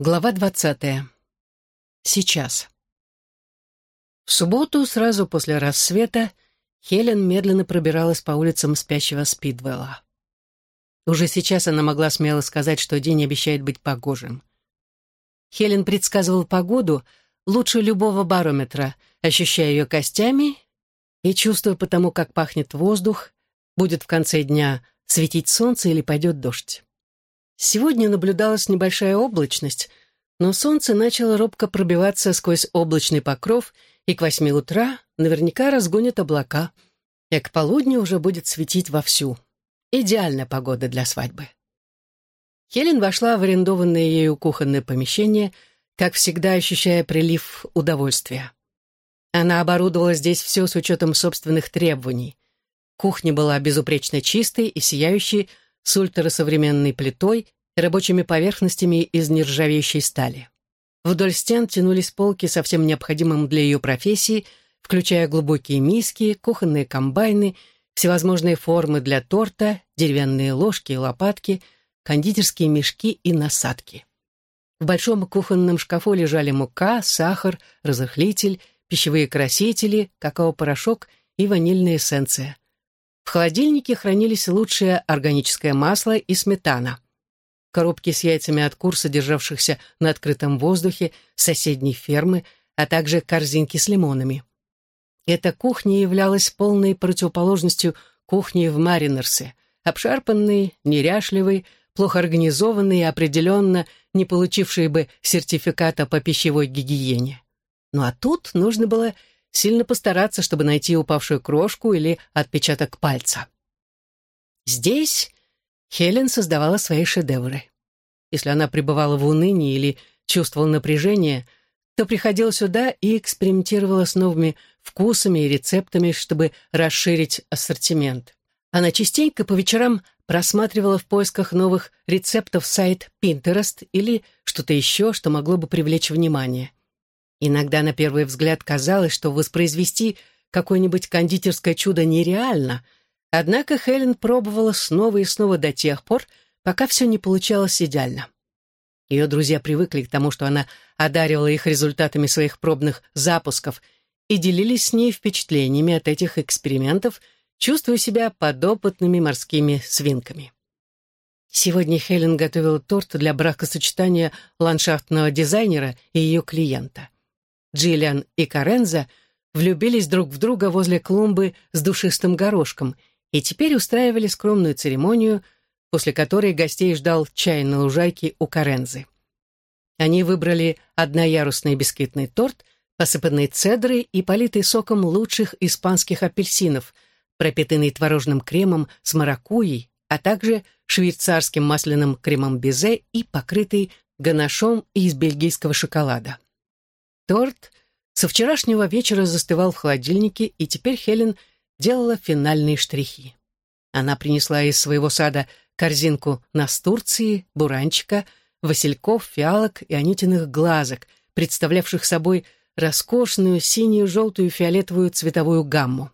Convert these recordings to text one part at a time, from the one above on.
Глава двадцатая. Сейчас. В субботу, сразу после рассвета, Хелен медленно пробиралась по улицам спящего Спидвелла. Уже сейчас она могла смело сказать, что день обещает быть погожим. Хелен предсказывал погоду лучше любого барометра, ощущая ее костями и чувствуя потому, как пахнет воздух, будет в конце дня светить солнце или пойдет дождь. Сегодня наблюдалась небольшая облачность, но солнце начало робко пробиваться сквозь облачный покров, и к восьми утра наверняка разгонит облака, и к полудню уже будет светить вовсю. Идеальная погода для свадьбы. Хелен вошла в арендованное ею кухонное помещение, как всегда ощущая прилив удовольствия. Она оборудовала здесь все с учетом собственных требований. Кухня была безупречно чистой и сияющей, с ультрасовременной плитой и рабочими поверхностями из нержавеющей стали. Вдоль стен тянулись полки со всем необходимым для ее профессии, включая глубокие миски, кухонные комбайны, всевозможные формы для торта, деревянные ложки и лопатки, кондитерские мешки и насадки. В большом кухонном шкафу лежали мука, сахар, разрыхлитель, пищевые красители, какао-порошок и ванильная эссенция. В холодильнике хранились лучшее органическое масло и сметана. Коробки с яйцами от кур, содержавшихся на открытом воздухе, соседней фермы, а также корзинки с лимонами. Эта кухня являлась полной противоположностью кухни в Маринерсе, обшарпанной, неряшливой, плохо организованной и определенно не получившей бы сертификата по пищевой гигиене. Ну а тут нужно было сильно постараться, чтобы найти упавшую крошку или отпечаток пальца. Здесь Хелен создавала свои шедевры. Если она пребывала в унынии или чувствовала напряжение, то приходила сюда и экспериментировала с новыми вкусами и рецептами, чтобы расширить ассортимент. Она частенько по вечерам просматривала в поисках новых рецептов сайт Pinterest или что-то еще, что могло бы привлечь внимание. Иногда на первый взгляд казалось, что воспроизвести какое-нибудь кондитерское чудо нереально, однако Хелен пробовала снова и снова до тех пор, пока все не получалось идеально. Ее друзья привыкли к тому, что она одаривала их результатами своих пробных запусков и делились с ней впечатлениями от этих экспериментов, чувствуя себя подопытными морскими свинками. Сегодня Хелен готовила торт для бракосочетания ландшафтного дизайнера и ее клиента. Джиллиан и Каренза влюбились друг в друга возле клумбы с душистым горошком и теперь устраивали скромную церемонию, после которой гостей ждал чай на лужайке у Карензы. Они выбрали одноярусный бисквитный торт, посыпанный цедрой и политый соком лучших испанских апельсинов, пропитанный творожным кремом с маракуйей, а также швейцарским масляным кремом безе и покрытый ганашом из бельгийского шоколада. Торт со вчерашнего вечера застывал в холодильнике, и теперь Хелен делала финальные штрихи. Она принесла из своего сада корзинку настурции, буранчика, васильков, фиалок и анютиных глазок, представлявших собой роскошную синюю, желтую, фиолетовую цветовую гамму.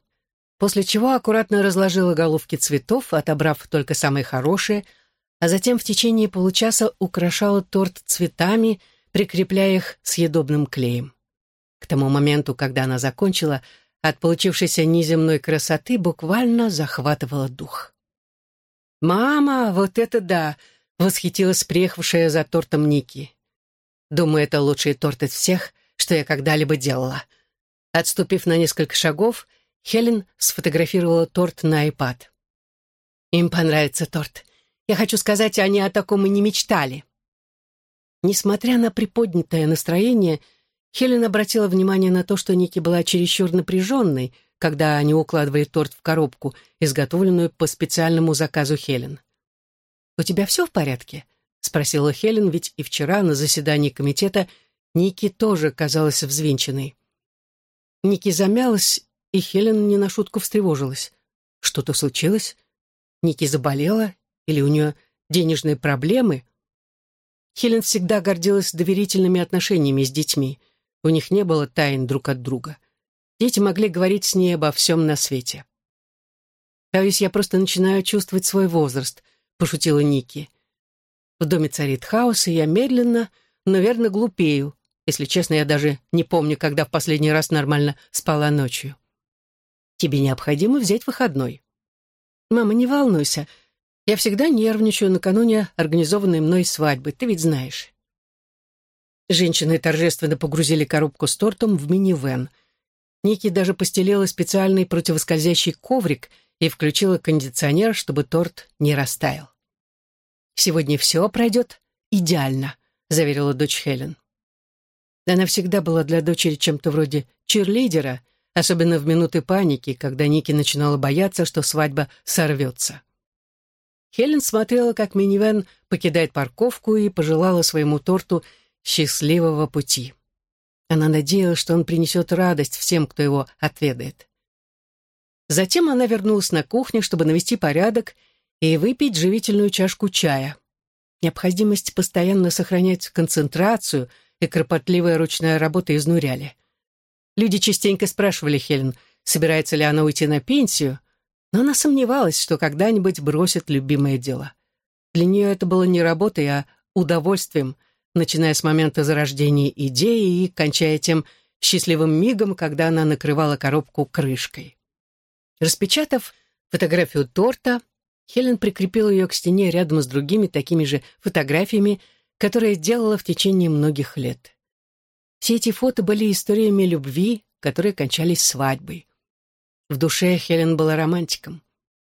После чего аккуратно разложила головки цветов, отобрав только самые хорошие, а затем в течение получаса украшала торт цветами, прикрепляя их съедобным клеем. К тому моменту, когда она закончила, от получившейся неземной красоты буквально захватывала дух. «Мама, вот это да!» — восхитилась приехавшая за тортом Ники. «Думаю, это лучший торт из всех, что я когда-либо делала». Отступив на несколько шагов, Хелен сфотографировала торт на iPad. «Им понравится торт. Я хочу сказать, они о таком и не мечтали». Несмотря на приподнятое настроение, Хелен обратила внимание на то, что Ники была чересчур напряженной, когда они укладывали торт в коробку, изготовленную по специальному заказу Хелен. «У тебя все в порядке?» — спросила Хелен, ведь и вчера на заседании комитета Ники тоже казалась взвинченной. Ники замялась, и Хелен не на шутку встревожилась. Что-то случилось? Ники заболела? Или у нее денежные проблемы? Хелен всегда гордилась доверительными отношениями с детьми. У них не было тайн друг от друга. Дети могли говорить с ней обо всем на свете. «Кажись, я просто начинаю чувствовать свой возраст», — пошутила Ники. «В доме царит хаос, и я медленно, но верно глупею. Если честно, я даже не помню, когда в последний раз нормально спала ночью. Тебе необходимо взять выходной. Мама, не волнуйся. Я всегда нервничаю накануне организованной мной свадьбы, ты ведь знаешь. Женщины торжественно погрузили коробку с тортом в минивэн. Ники даже постелила специальный противоскользящий коврик и включила кондиционер, чтобы торт не растаял. «Сегодня все пройдет идеально», — заверила дочь Хелен. Она всегда была для дочери чем-то вроде чирлидера, особенно в минуты паники, когда Ники начинала бояться, что свадьба сорвется. Хелен смотрела, как минивэн покидает парковку и пожелала своему торту счастливого пути. Она надеялась, что он принесет радость всем, кто его отведает. Затем она вернулась на кухню, чтобы навести порядок и выпить живительную чашку чая. Необходимость постоянно сохранять концентрацию и кропотливая ручная работа изнуряли. Люди частенько спрашивали Хелен, собирается ли она уйти на пенсию, но она сомневалась, что когда-нибудь бросит любимое дело. Для нее это было не работой, а удовольствием, начиная с момента зарождения идеи и кончая тем счастливым мигом, когда она накрывала коробку крышкой. Распечатав фотографию торта, Хелен прикрепила ее к стене рядом с другими такими же фотографиями, которые делала в течение многих лет. Все эти фото были историями любви, которые кончались свадьбой. В душе Хелен была романтиком.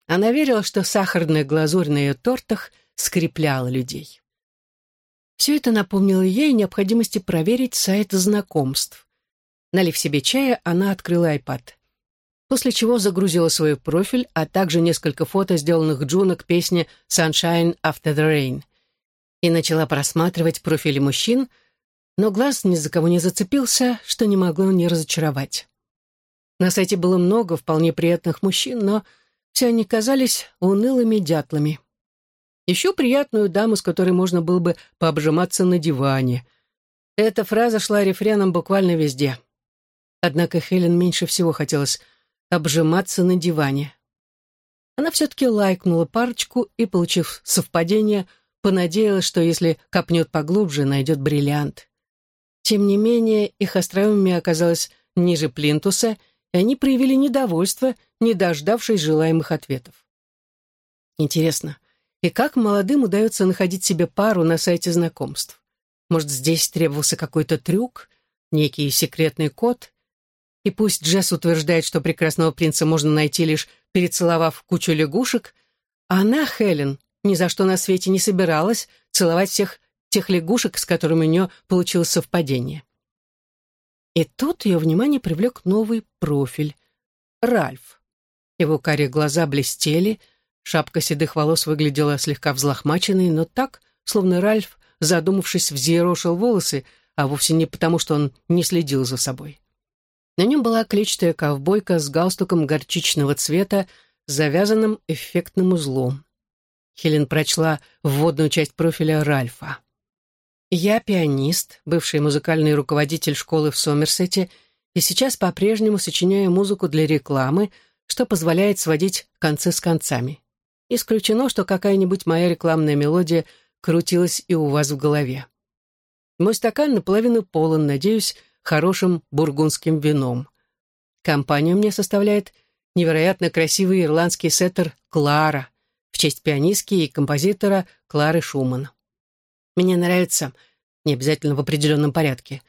Она верила, что сахарная глазурь на ее тортах скрепляла людей. Все это напомнило ей необходимости проверить сайт знакомств. Налив себе чая, она открыла iPad. После чего загрузила свой профиль, а также несколько фото, сделанных Джуна к песне «Sunshine After the Rain». И начала просматривать профили мужчин, но глаз ни за кого не зацепился, что не могло не разочаровать. На сайте было много вполне приятных мужчин, но все они казались унылыми дятлами. Еще приятную даму, с которой можно было бы пообжиматься на диване. Эта фраза шла рефреном буквально везде. Однако Хелен меньше всего хотелось обжиматься на диване. Она все-таки лайкнула парочку и, получив совпадение, понадеялась, что если копнет поглубже, найдет бриллиант. Тем не менее, их остроумие оказалось ниже плинтуса, и они проявили недовольство, не дождавшись желаемых ответов. Интересно, и как молодым удается находить себе пару на сайте знакомств? Может, здесь требовался какой-то трюк, некий секретный код? И пусть Джесс утверждает, что прекрасного принца можно найти лишь перецеловав кучу лягушек, а она, Хелен, ни за что на свете не собиралась целовать всех тех лягушек, с которыми у нее получилось совпадение. И тут ее внимание привлек новый профиль — Ральф. Его карие глаза блестели — Шапка седых волос выглядела слегка взлохмаченной, но так, словно Ральф, задумавшись, взъерошил волосы, а вовсе не потому, что он не следил за собой. На нем была клетчатая ковбойка с галстуком горчичного цвета, завязанным эффектным узлом. Хелен прочла вводную часть профиля Ральфа. «Я пианист, бывший музыкальный руководитель школы в Сомерсете, и сейчас по-прежнему сочиняю музыку для рекламы, что позволяет сводить концы с концами. Исключено, что какая-нибудь моя рекламная мелодия крутилась и у вас в голове. Мой стакан наполовину полон, надеюсь, хорошим бургундским вином. Компанию мне составляет невероятно красивый ирландский сеттер «Клара» в честь пианистки и композитора Клары Шуман. Мне нравится, не обязательно в определенном порядке,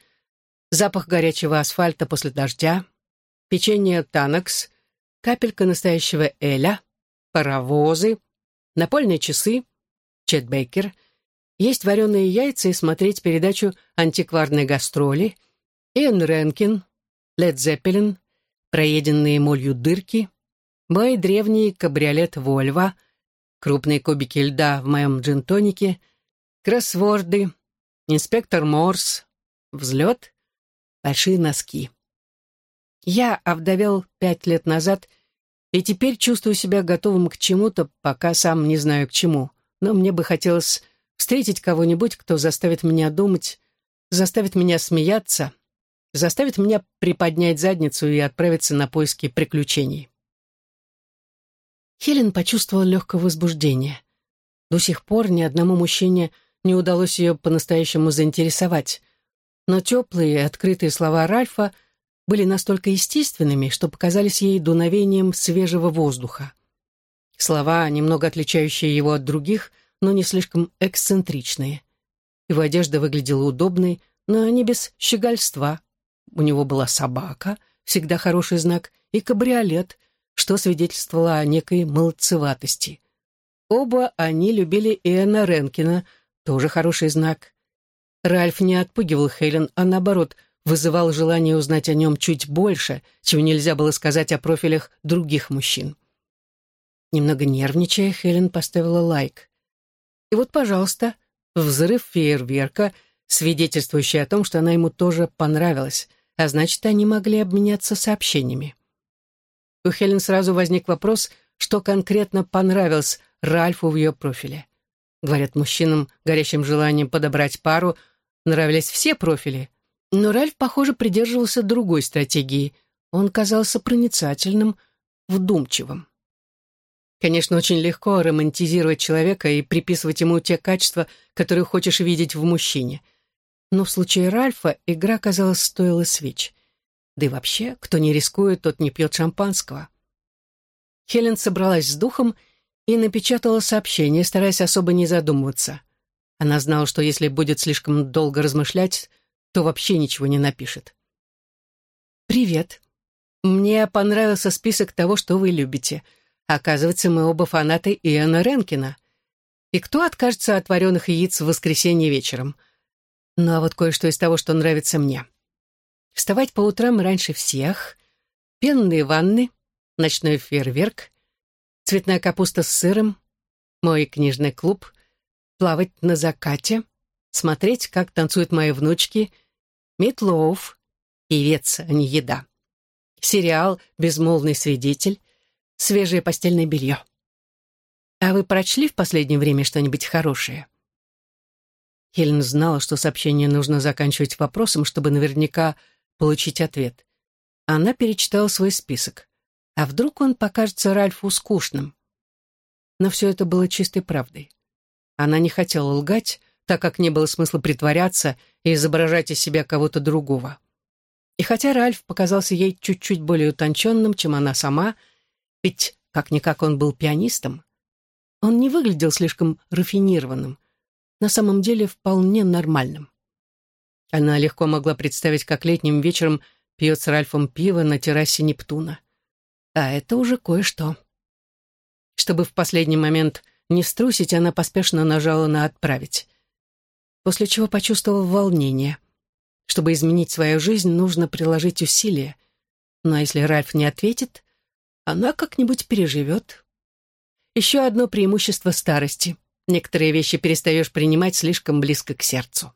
запах горячего асфальта после дождя, печенье «Танакс», капелька настоящего эля, паровозы, напольные часы, Чет Бейкер, есть вареные яйца и смотреть передачу «Антикварные гастроли», Иэн Ренкин, Лед Зеппелин, проеденные молью дырки, мой древний кабриолет «Вольво», крупные кубики льда в моем джинтонике, кроссворды, инспектор Морс, взлет, большие носки. Я овдовел пять лет назад и теперь чувствую себя готовым к чему-то, пока сам не знаю к чему. Но мне бы хотелось встретить кого-нибудь, кто заставит меня думать, заставит меня смеяться, заставит меня приподнять задницу и отправиться на поиски приключений. Хелен почувствовала легкое возбуждение. До сих пор ни одному мужчине не удалось ее по-настоящему заинтересовать, но теплые, открытые слова Ральфа были настолько естественными, что показались ей дуновением свежего воздуха. Слова, немного отличающие его от других, но не слишком эксцентричные. Его одежда выглядела удобной, но не без щегольства. У него была собака, всегда хороший знак, и кабриолет, что свидетельствовало о некой молодцеватости. Оба они любили Иэна Ренкина, тоже хороший знак. Ральф не отпугивал Хелен, а наоборот, вызывал желание узнать о нем чуть больше, чего нельзя было сказать о профилях других мужчин. Немного нервничая, Хелен поставила лайк. И вот, пожалуйста, взрыв фейерверка, свидетельствующий о том, что она ему тоже понравилась, а значит, они могли обменяться сообщениями. У Хелен сразу возник вопрос, что конкретно понравилось Ральфу в ее профиле. Говорят, мужчинам, горящим желанием подобрать пару, нравились все профили. Но Ральф, похоже, придерживался другой стратегии. Он казался проницательным, вдумчивым. Конечно, очень легко романтизировать человека и приписывать ему те качества, которые хочешь видеть в мужчине. Но в случае Ральфа игра, казалось, стоила свеч. Да и вообще, кто не рискует, тот не пьет шампанского. Хелен собралась с духом и напечатала сообщение, стараясь особо не задумываться. Она знала, что если будет слишком долго размышлять, то вообще ничего не напишет. «Привет. Мне понравился список того, что вы любите. Оказывается, мы оба фанаты Иоанна Ренкина. И кто откажется от вареных яиц в воскресенье вечером? Ну а вот кое-что из того, что нравится мне. Вставать по утрам раньше всех, пенные ванны, ночной фейерверк, цветная капуста с сыром, мой книжный клуб, плавать на закате, смотреть, как танцуют мои внучки, Митлоуф, певец, а не еда, сериал «Безмолвный свидетель», свежее постельное белье. А вы прочли в последнее время что-нибудь хорошее? Хелен знала, что сообщение нужно заканчивать вопросом, чтобы наверняка получить ответ. Она перечитала свой список. А вдруг он покажется Ральфу скучным? Но все это было чистой правдой. Она не хотела лгать, так как не было смысла притворяться и изображать из себя кого-то другого. И хотя Ральф показался ей чуть-чуть более утонченным, чем она сама, ведь, как-никак, он был пианистом. Он не выглядел слишком рафинированным, на самом деле вполне нормальным. Она легко могла представить, как летним вечером пьет с Ральфом пиво на террасе Нептуна. А это уже кое-что. Чтобы в последний момент не струсить, она поспешно нажала на «отправить», после чего почувствовала волнение. Чтобы изменить свою жизнь, нужно приложить усилия. Но если Ральф не ответит, она как-нибудь переживет. Еще одно преимущество старости. Некоторые вещи перестаешь принимать слишком близко к сердцу.